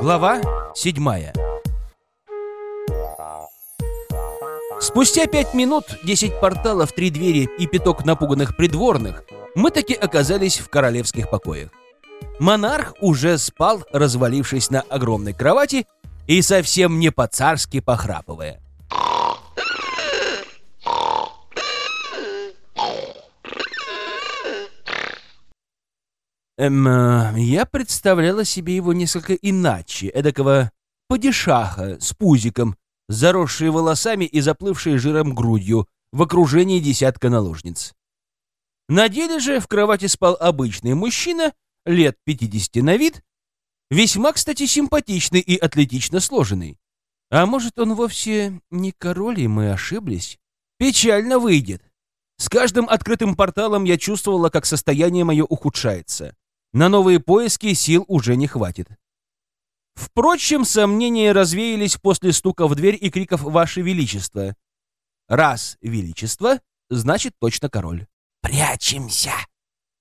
Глава седьмая Спустя пять минут, десять порталов, три двери и пяток напуганных придворных, мы таки оказались в королевских покоях. Монарх уже спал, развалившись на огромной кровати и совсем не по-царски похрапывая. Эм, э, я представляла себе его несколько иначе, эдакого падишаха с пузиком, заросшие волосами и заплывшие жиром грудью в окружении десятка наложниц. На деле же в кровати спал обычный мужчина, лет 50 на вид, весьма, кстати, симпатичный и атлетично сложенный. А может, он вовсе не король, и мы ошиблись? Печально выйдет. С каждым открытым порталом я чувствовала, как состояние мое ухудшается. На новые поиски сил уже не хватит. Впрочем, сомнения развеялись после стука в дверь и криков «Ваше Величество». Раз Величество, значит точно король. «Прячемся!»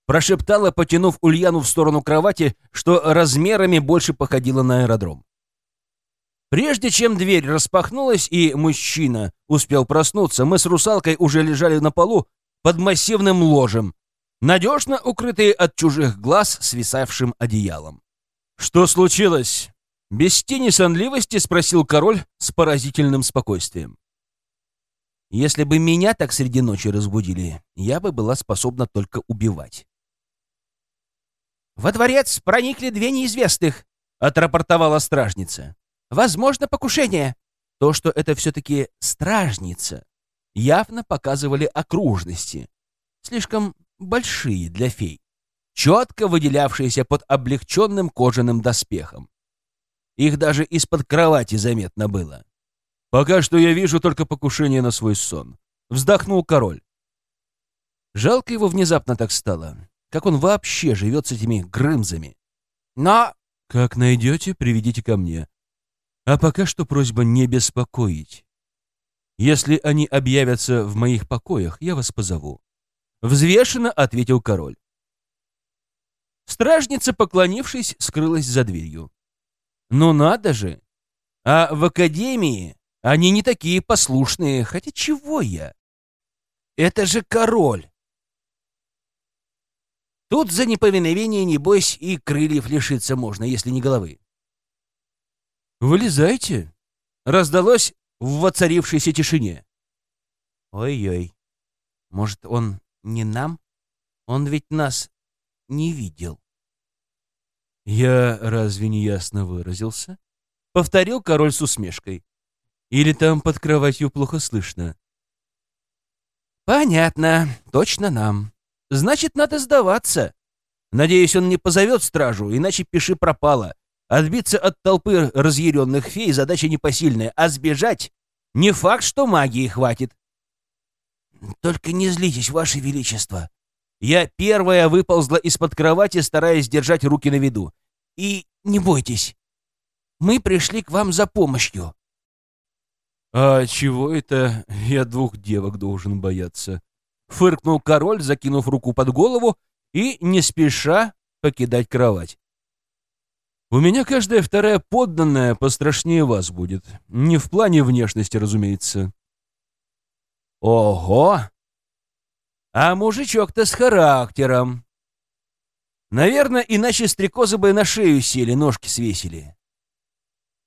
Прошептала, потянув Ульяну в сторону кровати, что размерами больше походило на аэродром. Прежде чем дверь распахнулась и мужчина успел проснуться, мы с русалкой уже лежали на полу под массивным ложем, надежно укрытые от чужих глаз свисавшим одеялом. «Что случилось?» Без тени сонливости спросил король с поразительным спокойствием. «Если бы меня так среди ночи разбудили, я бы была способна только убивать». «Во дворец проникли две неизвестных», — отрапортовала стражница. «Возможно, покушение». То, что это все-таки стражница, явно показывали окружности. Слишком большие для фей, четко выделявшиеся под облегченным кожаным доспехом. Их даже из-под кровати заметно было. «Пока что я вижу только покушение на свой сон», — вздохнул король. Жалко его внезапно так стало. Как он вообще живет с этими грымзами? «Но...» «Как найдете, приведите ко мне. А пока что просьба не беспокоить. Если они объявятся в моих покоях, я вас позову. Взвешенно ответил король. Стражница, поклонившись, скрылась за дверью. Ну надо же! А в академии они не такие послушные, хотя чего я? Это же король! Тут за неповиновение, небось, и крыльев лишиться можно, если не головы. «Вылезайте!» — раздалось в воцарившейся тишине. «Ой-ой, может, он не нам? Он ведь нас не видел. Я разве не ясно выразился? Повторил король с усмешкой. Или там под кроватью плохо слышно? Понятно, точно нам. Значит, надо сдаваться. Надеюсь, он не позовет стражу, иначе пиши пропало. Отбиться от толпы разъяренных фей задача непосильная, а сбежать не факт, что магии хватит. «Только не злитесь, Ваше Величество!» Я первая выползла из-под кровати, стараясь держать руки на виду. «И не бойтесь, мы пришли к вам за помощью». «А чего это я двух девок должен бояться?» Фыркнул король, закинув руку под голову и не спеша покидать кровать. «У меня каждая вторая подданная пострашнее вас будет. Не в плане внешности, разумеется». Ого! А мужичок-то с характером. Наверное, иначе стрекозы бы на шею сели, ножки свесили.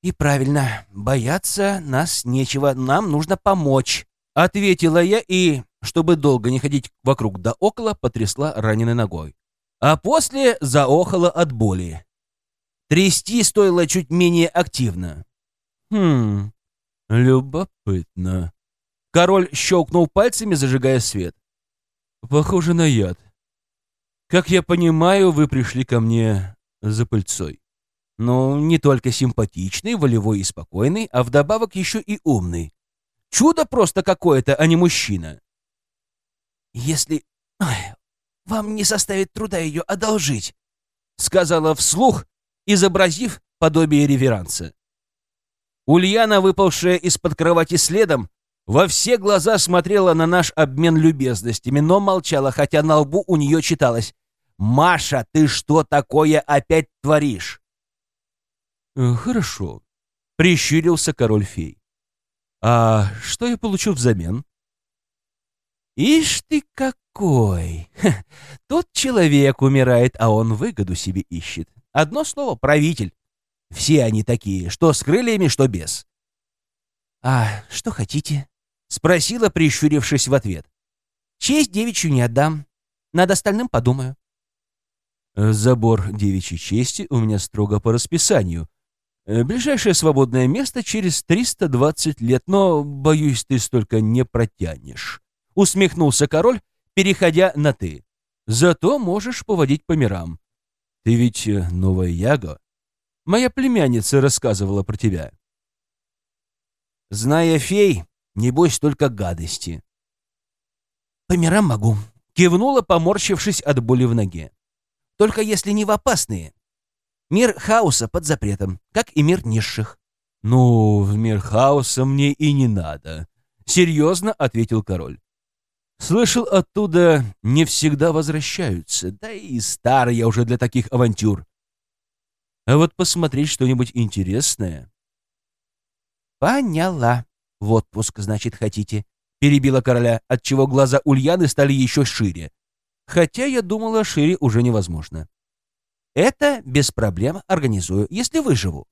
И правильно, бояться нас нечего, нам нужно помочь. Ответила я и, чтобы долго не ходить вокруг да около, потрясла раненой ногой. А после заохала от боли. Трясти стоило чуть менее активно. Хм, любопытно. Король щелкнул пальцами, зажигая свет. «Похоже на яд. Как я понимаю, вы пришли ко мне за пыльцой. Ну, не только симпатичный, волевой и спокойный, а вдобавок еще и умный. Чудо просто какое-то, а не мужчина». «Если Ой, вам не составит труда ее одолжить», — сказала вслух, изобразив подобие реверанса. Ульяна, выпавшая из-под кровати следом, во все глаза смотрела на наш обмен любезностями, но молчала, хотя на лбу у нее читалось «Маша, ты что такое опять творишь?» «Э, «Хорошо», — прищурился король-фей. «А что я получу взамен?» «Ишь ты какой! Ха, тут человек умирает, а он выгоду себе ищет. Одно слово — правитель. Все они такие, что с крыльями, что без». «А что хотите?» — спросила, прищурившись в ответ. «Честь девичью не отдам. Над остальным подумаю». «Забор девичьей чести у меня строго по расписанию. Э, ближайшее свободное место через 320 лет, но, боюсь, ты столько не протянешь». Усмехнулся король, переходя на «ты». «Зато можешь поводить по мирам. Ты ведь э, новая Яго. Моя племянница рассказывала про тебя». «Зная фей, Небось, только гадости. «По мирам могу», — кивнула, поморщившись от боли в ноге. «Только если не в опасные. Мир хаоса под запретом, как и мир низших». «Ну, в мир хаоса мне и не надо», — серьезно ответил король. «Слышал, оттуда не всегда возвращаются, да и старый я уже для таких авантюр. А вот посмотреть что-нибудь интересное...» «Поняла», «В отпуск, значит, хотите?» — перебила короля, отчего глаза Ульяны стали еще шире. Хотя я думала, шире уже невозможно. «Это без проблем организую, если выживу».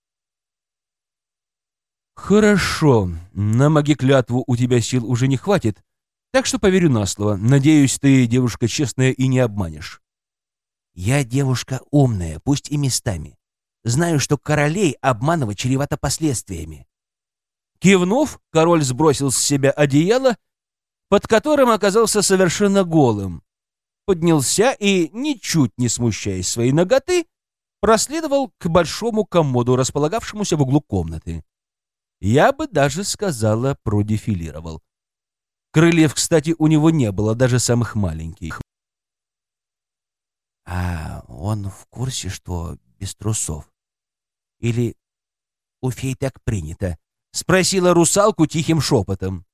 «Хорошо. На маги-клятву у тебя сил уже не хватит, так что поверю на слово. Надеюсь, ты девушка честная и не обманешь». «Я девушка умная, пусть и местами. Знаю, что королей обманывать чревато последствиями. Кивнув, король сбросил с себя одеяло, под которым оказался совершенно голым. Поднялся и, ничуть не смущаясь своей ноготы, проследовал к большому комоду, располагавшемуся в углу комнаты. Я бы даже сказала, продефилировал. Крыльев, кстати, у него не было, даже самых маленьких. А он в курсе, что без трусов? Или у фей так принято? — спросила русалку тихим шепотом.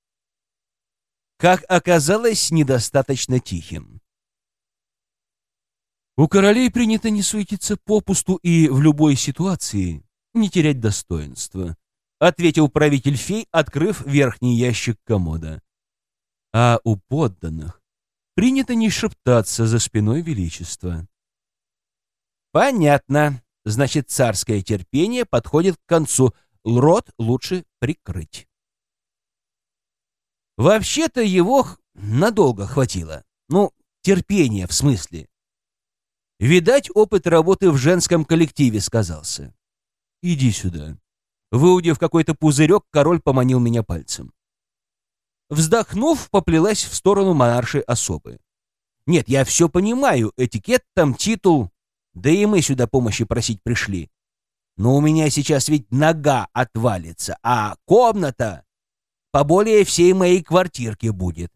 Как оказалось, недостаточно тихим. У королей принято не суетиться попусту и в любой ситуации не терять достоинства, — ответил правитель фей, открыв верхний ящик комода. А у подданных принято не шептаться за спиной величества. Понятно. Значит, царское терпение подходит к концу — рот лучше прикрыть. Вообще-то его надолго хватило. Ну, терпения в смысле. Видать, опыт работы в женском коллективе сказался. «Иди сюда». Выудив какой-то пузырек, король поманил меня пальцем. Вздохнув, поплелась в сторону монаршей особы. Нет, я все понимаю, этикет там, титул, да и мы сюда помощи просить пришли. Но у меня сейчас ведь нога отвалится, а комната поболее всей моей квартирки будет.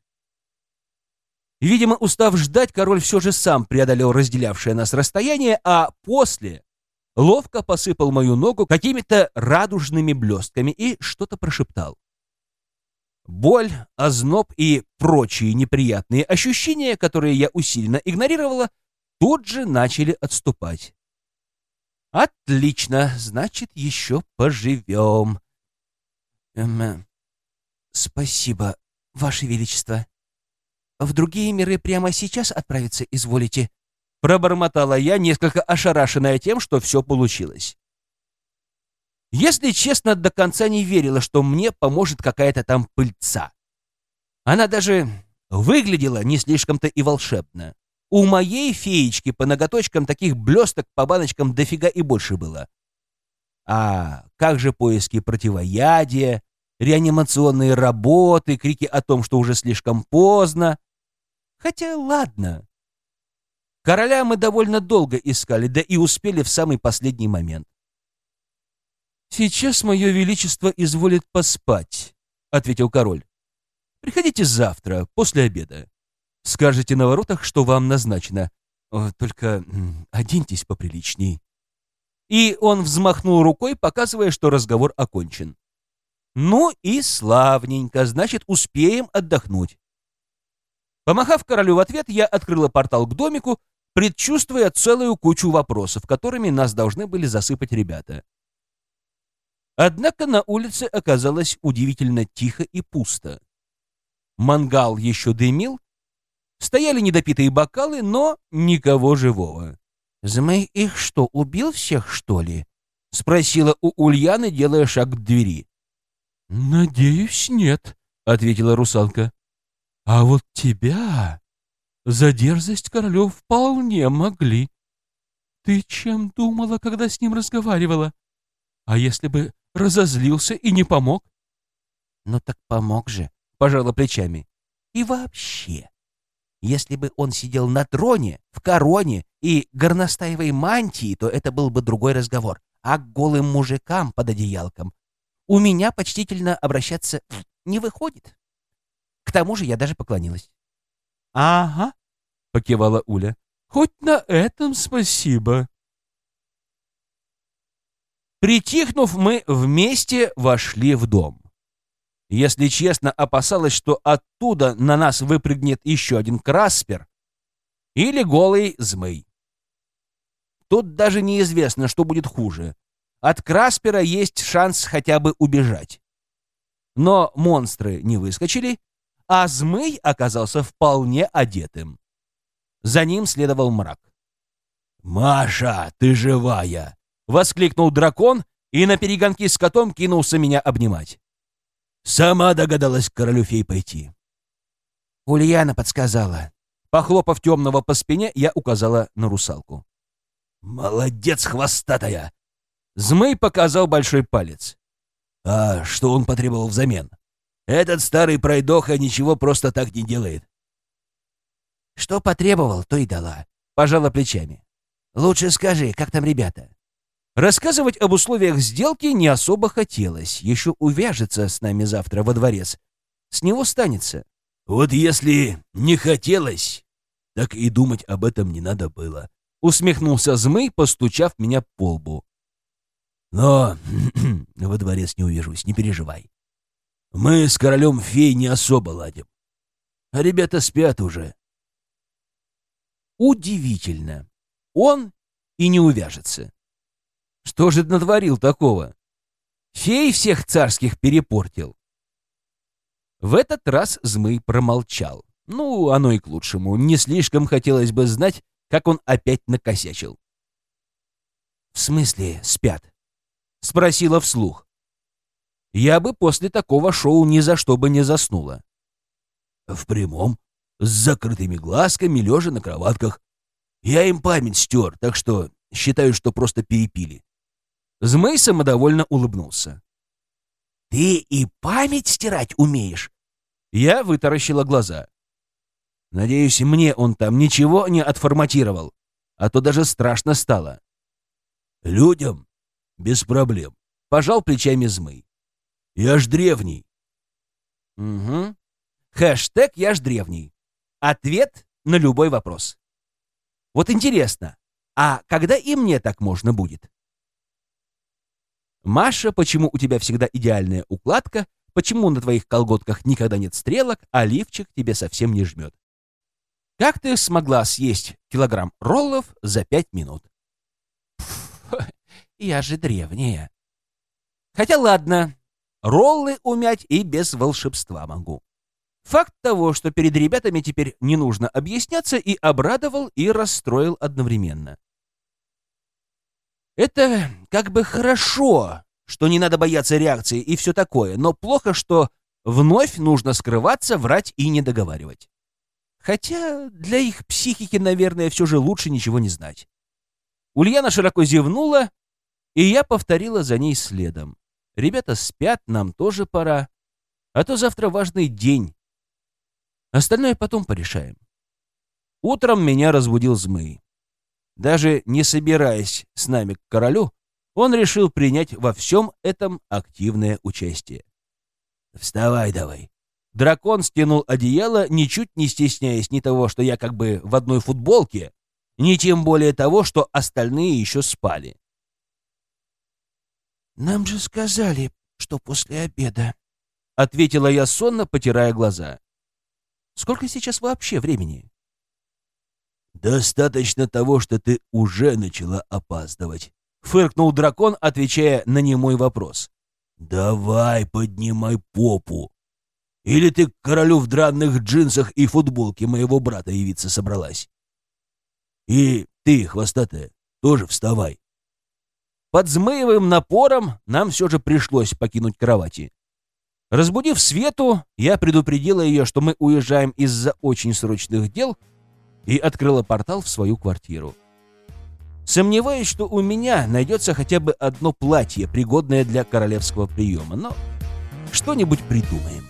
Видимо, устав ждать, король все же сам преодолел разделявшее нас расстояние, а после ловко посыпал мою ногу какими-то радужными блестками и что-то прошептал. Боль, озноб и прочие неприятные ощущения, которые я усиленно игнорировала, тут же начали отступать. Отлично, значит, еще поживем. Эм, спасибо, Ваше Величество. В другие миры прямо сейчас отправиться изволите? Пробормотала я, несколько ошарашенная тем, что все получилось. Если честно, до конца не верила, что мне поможет какая-то там пыльца. Она даже выглядела не слишком-то и волшебно. У моей феечки по ноготочкам таких блесток по баночкам дофига и больше было. А как же поиски противоядия, реанимационные работы, крики о том, что уже слишком поздно? Хотя ладно. Короля мы довольно долго искали, да и успели в самый последний момент. «Сейчас мое величество изволит поспать», — ответил король. «Приходите завтра, после обеда. Скажете на воротах, что вам назначено. Только оденьтесь поприличней». И он взмахнул рукой, показывая, что разговор окончен. Ну и славненько, значит, успеем отдохнуть. Помахав королю в ответ, я открыла портал к домику, предчувствуя целую кучу вопросов, которыми нас должны были засыпать ребята. Однако на улице оказалось удивительно тихо и пусто. Мангал еще дымил, стояли недопитые бокалы, но никого живого. «Змей их что, убил всех, что ли?» — спросила у Ульяны, делая шаг к двери. «Надеюсь, нет», — ответила русалка. «А вот тебя за дерзость королю вполне могли. Ты чем думала, когда с ним разговаривала? А если бы разозлился и не помог?» «Ну так помог же», — пожала плечами. «И вообще, если бы он сидел на троне, в короне и горностаевой мантии, то это был бы другой разговор. А к голым мужикам под одеялком у меня почтительно обращаться не выходит. К тому же я даже поклонилась. — Ага, — покивала Уля. — Хоть на этом спасибо. Притихнув, мы вместе вошли в дом. Если честно, опасалась, что оттуда на нас выпрыгнет еще один краспер или голый змей. Тут даже неизвестно, что будет хуже. От краспера есть шанс хотя бы убежать. Но монстры не выскочили, а змей оказался вполне одетым. За ним следовал мрак. «Маша, ты живая!» — воскликнул дракон и на перегонки с котом кинулся меня обнимать. Сама догадалась к королю фей пойти. Ульяна подсказала. Похлопав темного по спине, я указала на русалку. «Молодец, хвостатая!» Змей показал большой палец. «А что он потребовал взамен? Этот старый пройдоха ничего просто так не делает». «Что потребовал, то и дала», — пожала плечами. «Лучше скажи, как там ребята?» Рассказывать об условиях сделки не особо хотелось. Еще увяжется с нами завтра во дворец. С него станется. Вот если не хотелось, так и думать об этом не надо было. Усмехнулся Змей, постучав меня по лбу. Но во дворец не увяжусь, не переживай. Мы с королем фей не особо ладим. А ребята спят уже. Удивительно. Он и не увяжется. Что же натворил такого? Фей всех царских перепортил. В этот раз Змый промолчал. Ну, оно и к лучшему. Не слишком хотелось бы знать, как он опять накосячил. «В смысле спят?» — спросила вслух. Я бы после такого шоу ни за что бы не заснула. В прямом, с закрытыми глазками, лежа на кроватках. Я им память стер, так что считаю, что просто перепили. Змей самодовольно улыбнулся. «Ты и память стирать умеешь?» Я вытаращила глаза. Надеюсь, мне он там ничего не отформатировал, а то даже страшно стало. «Людям без проблем», — пожал плечами Змей. «Я ж древний». «Угу. Хэштег «Я ж древний». Ответ на любой вопрос. Вот интересно, а когда и мне так можно будет? Маша, почему у тебя всегда идеальная укладка? Почему на твоих колготках никогда нет стрелок, а лифчик тебе совсем не жмет? Как ты смогла съесть килограмм роллов за пять минут? я же древняя. Хотя ладно, роллы умять и без волшебства могу. Факт того, что перед ребятами теперь не нужно объясняться, и обрадовал, и расстроил одновременно. Это как бы хорошо, что не надо бояться реакции и все такое, но плохо, что вновь нужно скрываться, врать и не договаривать. Хотя для их психики, наверное, все же лучше ничего не знать. Ульяна широко зевнула, и я повторила за ней следом. Ребята спят, нам тоже пора. А то завтра важный день. Остальное потом порешаем. Утром меня разбудил Змей. Даже не собираясь с нами к королю, он решил принять во всем этом активное участие. «Вставай давай!» Дракон стянул одеяло, ничуть не стесняясь ни того, что я как бы в одной футболке, ни тем более того, что остальные еще спали. «Нам же сказали, что после обеда», — ответила я сонно, потирая глаза. «Сколько сейчас вообще времени?» «Достаточно того, что ты уже начала опаздывать», — фыркнул дракон, отвечая на немой вопрос. «Давай, поднимай попу. Или ты к королю в дранных джинсах и футболке моего брата явиться собралась? И ты, хвостатая, тоже вставай». Под змеевым напором нам все же пришлось покинуть кровати. Разбудив Свету, я предупредила ее, что мы уезжаем из-за очень срочных дел, и открыла портал в свою квартиру. Сомневаюсь, что у меня найдется хотя бы одно платье, пригодное для королевского приема, но что-нибудь придумаем.